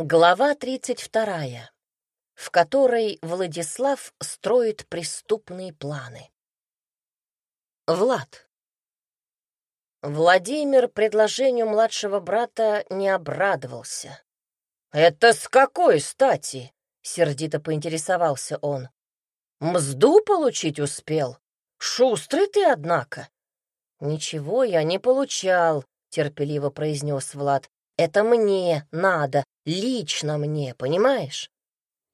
Глава 32, в которой Владислав строит преступные планы. Влад. Владимир предложению младшего брата не обрадовался. «Это с какой стати?» — сердито поинтересовался он. «Мзду получить успел? Шустрый ты, однако!» «Ничего я не получал», — терпеливо произнес Влад. «Это мне надо, Лично мне, понимаешь?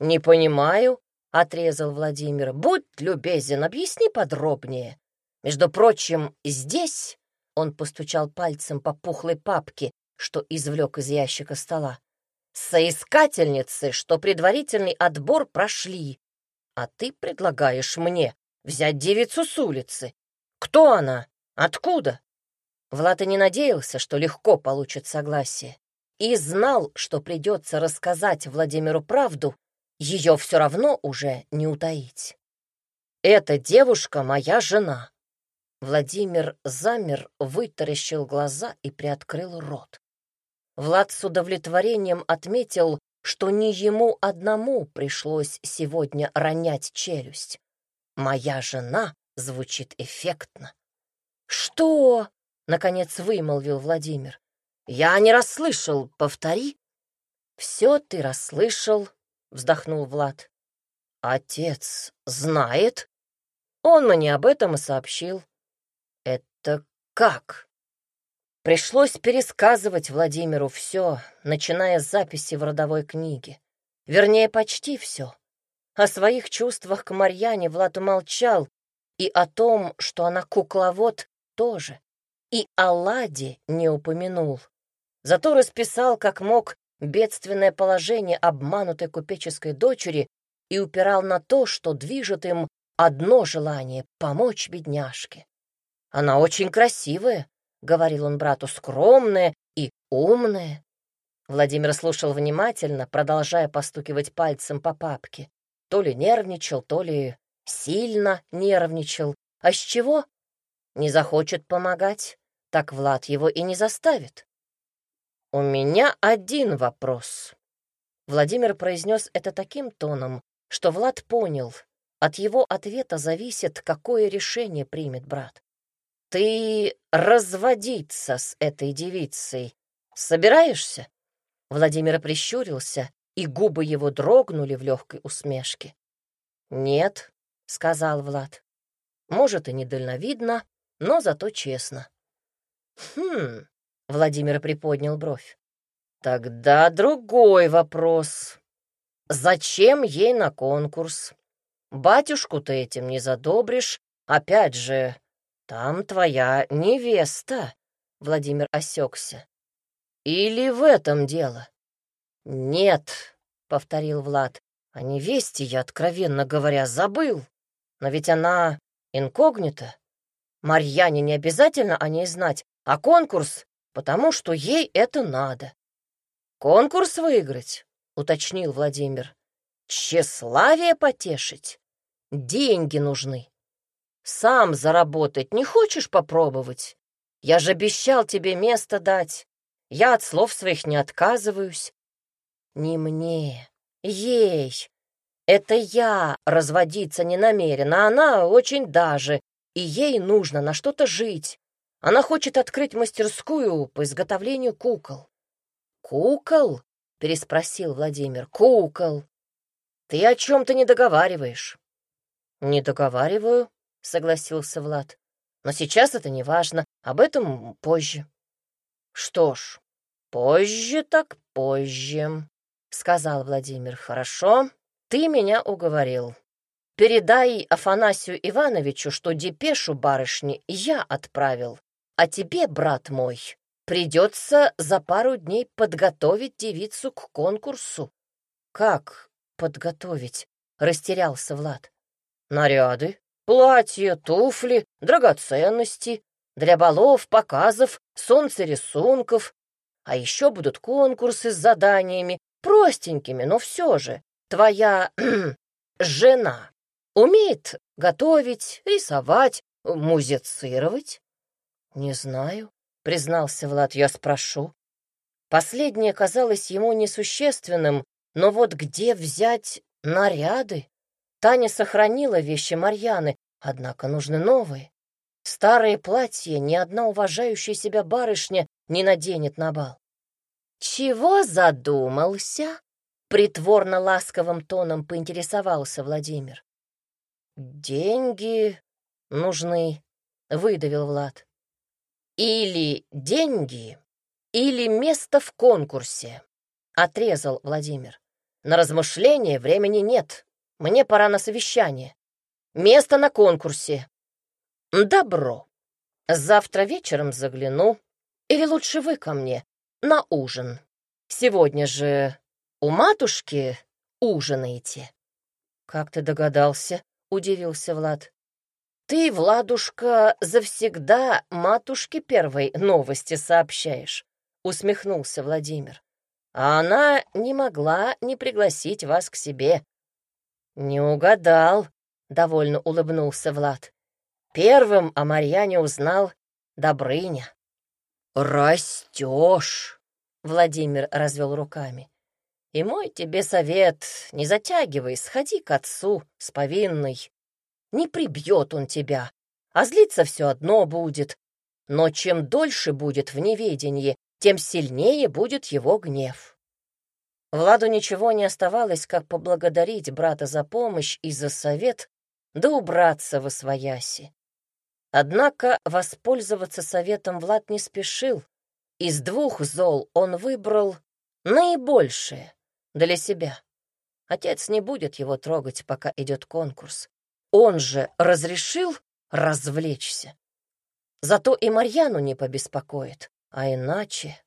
Не понимаю, отрезал Владимир. Будь любезен, объясни подробнее. Между прочим, здесь он постучал пальцем по пухлой папке, что извлек из ящика стола. Соискательницы, что предварительный отбор прошли. А ты предлагаешь мне взять девицу с улицы. Кто она? Откуда? Влад и не надеялся, что легко получит согласие и знал, что придется рассказать Владимиру правду, ее все равно уже не утаить. «Эта девушка моя жена». Владимир замер, вытаращил глаза и приоткрыл рот. Влад с удовлетворением отметил, что не ему одному пришлось сегодня ронять челюсть. «Моя жена» звучит эффектно. «Что?» — наконец вымолвил Владимир. «Я не расслышал. Повтори». «Все ты расслышал», — вздохнул Влад. «Отец знает?» Он мне об этом и сообщил. «Это как?» Пришлось пересказывать Владимиру все, начиная с записи в родовой книге. Вернее, почти все. О своих чувствах к Марьяне Влад умолчал, и о том, что она кукловод, тоже. И о Ладе не упомянул. Зато расписал, как мог, бедственное положение обманутой купеческой дочери и упирал на то, что движет им одно желание — помочь бедняжке. «Она очень красивая», — говорил он брату, — «скромная и умная». Владимир слушал внимательно, продолжая постукивать пальцем по папке. То ли нервничал, то ли сильно нервничал. А с чего? Не захочет помогать, так Влад его и не заставит. «У меня один вопрос». Владимир произнес это таким тоном, что Влад понял, от его ответа зависит, какое решение примет брат. «Ты разводиться с этой девицей собираешься?» Владимир прищурился, и губы его дрогнули в легкой усмешке. «Нет», — сказал Влад. «Может, и недальновидно, но зато честно». «Хм, Владимир приподнял бровь. Тогда другой вопрос. Зачем ей на конкурс? Батюшку ты этим не задобришь. Опять же, там твоя невеста. Владимир осекся. Или в этом дело? Нет, повторил Влад. О невесте я, откровенно говоря, забыл. Но ведь она инкогнита. Марьяне не обязательно о ней знать, а конкурс потому что ей это надо. Конкурс выиграть, уточнил Владимир. Тщеславие потешить. Деньги нужны. Сам заработать не хочешь попробовать? Я же обещал тебе место дать. Я от слов своих не отказываюсь. Не мне, ей. Это я разводиться не намерена, она очень даже, и ей нужно на что-то жить. Она хочет открыть мастерскую по изготовлению кукол. «Кукол?» — переспросил Владимир. «Кукол. Ты о чем-то не договариваешь». «Не договариваю», — согласился Влад. «Но сейчас это не важно. Об этом позже». «Что ж, позже так позже», — сказал Владимир. «Хорошо, ты меня уговорил. Передай Афанасию Ивановичу, что депешу барышни я отправил, а тебе, брат мой, придется за пару дней подготовить девицу к конкурсу. Как подготовить? Растерялся Влад. Наряды, платья, туфли, драгоценности, для балов, показов, солнцерисунков. А еще будут конкурсы с заданиями, простенькими, но все же. Твоя жена умеет готовить, рисовать, музицировать? «Не знаю», — признался Влад, — «я спрошу». Последнее казалось ему несущественным, но вот где взять наряды? Таня сохранила вещи Марьяны, однако нужны новые. Старые платья ни одна уважающая себя барышня не наденет на бал. «Чего задумался?» — притворно ласковым тоном поинтересовался Владимир. «Деньги нужны», — выдавил Влад. «Или деньги, или место в конкурсе», — отрезал Владимир. «На размышления времени нет. Мне пора на совещание. Место на конкурсе. Добро. Завтра вечером загляну. Или лучше вы ко мне на ужин. Сегодня же у матушки ужинаете. Как ты догадался? Удивился Влад. Ты, Владушка, завсегда матушке первой новости сообщаешь, усмехнулся Владимир. А она не могла не пригласить вас к себе. Не угадал, довольно улыбнулся Влад. Первым о Марьяне узнал Добрыня. «Растешь!» — Владимир развел руками. «И мой тебе совет, не затягивай, сходи к отцу с повинной. Не прибьет он тебя, а злиться все одно будет. Но чем дольше будет в неведении, тем сильнее будет его гнев». Владу ничего не оставалось, как поблагодарить брата за помощь и за совет, да убраться во свояси. Однако воспользоваться советом Влад не спешил. Из двух зол он выбрал наибольшее для себя. Отец не будет его трогать, пока идет конкурс. Он же разрешил развлечься. Зато и Марьяну не побеспокоит, а иначе...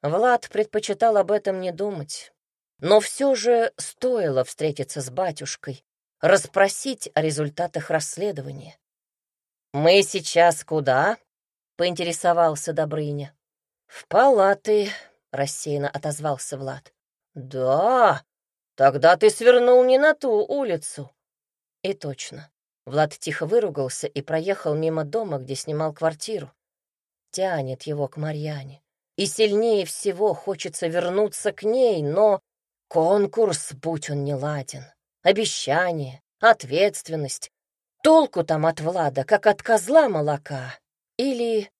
Влад предпочитал об этом не думать. Но все же стоило встретиться с батюшкой, расспросить о результатах расследования. «Мы сейчас куда?» — поинтересовался Добрыня. «В палаты», — рассеянно отозвался Влад. «Да, тогда ты свернул не на ту улицу». И точно. Влад тихо выругался и проехал мимо дома, где снимал квартиру. Тянет его к Марьяне. И сильнее всего хочется вернуться к ней, но конкурс, будь он не ладен, обещание, ответственность, Толку там от Влада, как от козла молока. Или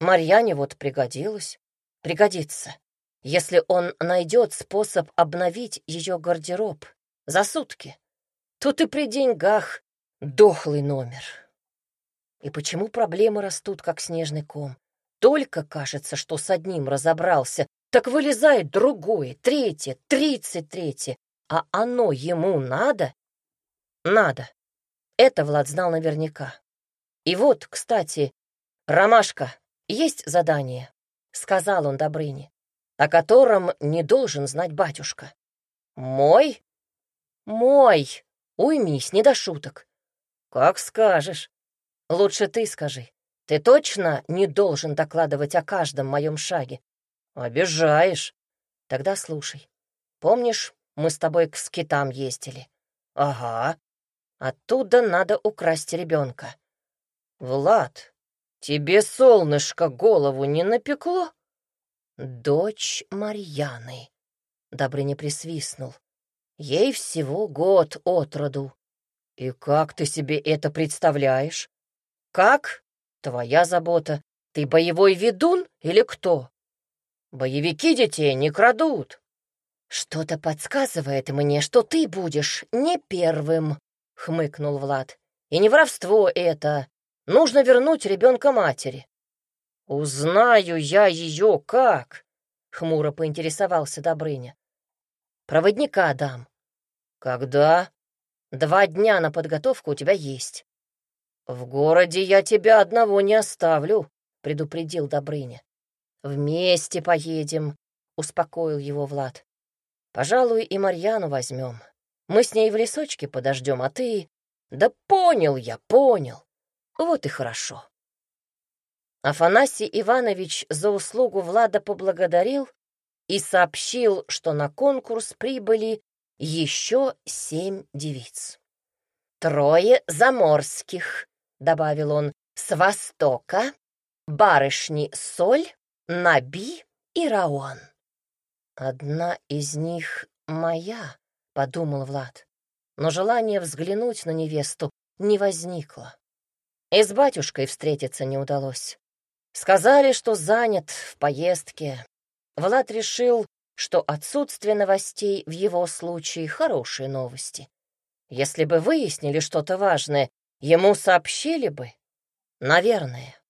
Марьяне вот пригодилось. Пригодится, если он найдет способ обновить ее гардероб за сутки. Тут и при деньгах дохлый номер. И почему проблемы растут, как снежный ком? Только кажется, что с одним разобрался, так вылезает другое, третье, тридцать третье. А оно ему надо? Надо. Это Влад знал наверняка. И вот, кстати, «Ромашка, есть задание», — сказал он Добрыне, «о котором не должен знать батюшка». «Мой?» «Мой! Уймись, не до шуток». «Как скажешь. Лучше ты скажи. Ты точно не должен докладывать о каждом моем шаге?» «Обижаешь». «Тогда слушай. Помнишь, мы с тобой к скитам ездили?» «Ага. Оттуда надо украсть ребенка. Влад, тебе солнышко голову не напекло? Дочь Марьяны. Добрыня присвистнул. Ей всего год от роду. И как ты себе это представляешь? Как? Твоя забота. Ты боевой ведун или кто? Боевики детей не крадут. Что-то подсказывает мне, что ты будешь не первым, — хмыкнул Влад. «И не воровство это. Нужно вернуть ребенка матери». «Узнаю я ее как?» — хмуро поинтересовался Добрыня. «Проводника дам». «Когда?» «Два дня на подготовку у тебя есть». «В городе я тебя одного не оставлю», — предупредил Добрыня. «Вместе поедем», — успокоил его Влад. «Пожалуй, и Марьяну возьмем. Мы с ней в лесочке подождем, а ты... Да понял я, понял. Вот и хорошо. Афанасий Иванович за услугу Влада поблагодарил и сообщил, что на конкурс прибыли еще семь девиц. «Трое заморских», — добавил он, — «с востока, барышни Соль, Наби и Раон. «Одна из них моя», — подумал Влад, но желание взглянуть на невесту не возникло. И с батюшкой встретиться не удалось. Сказали, что занят в поездке. Влад решил, что отсутствие новостей в его случае — хорошие новости. Если бы выяснили что-то важное, ему сообщили бы. Наверное.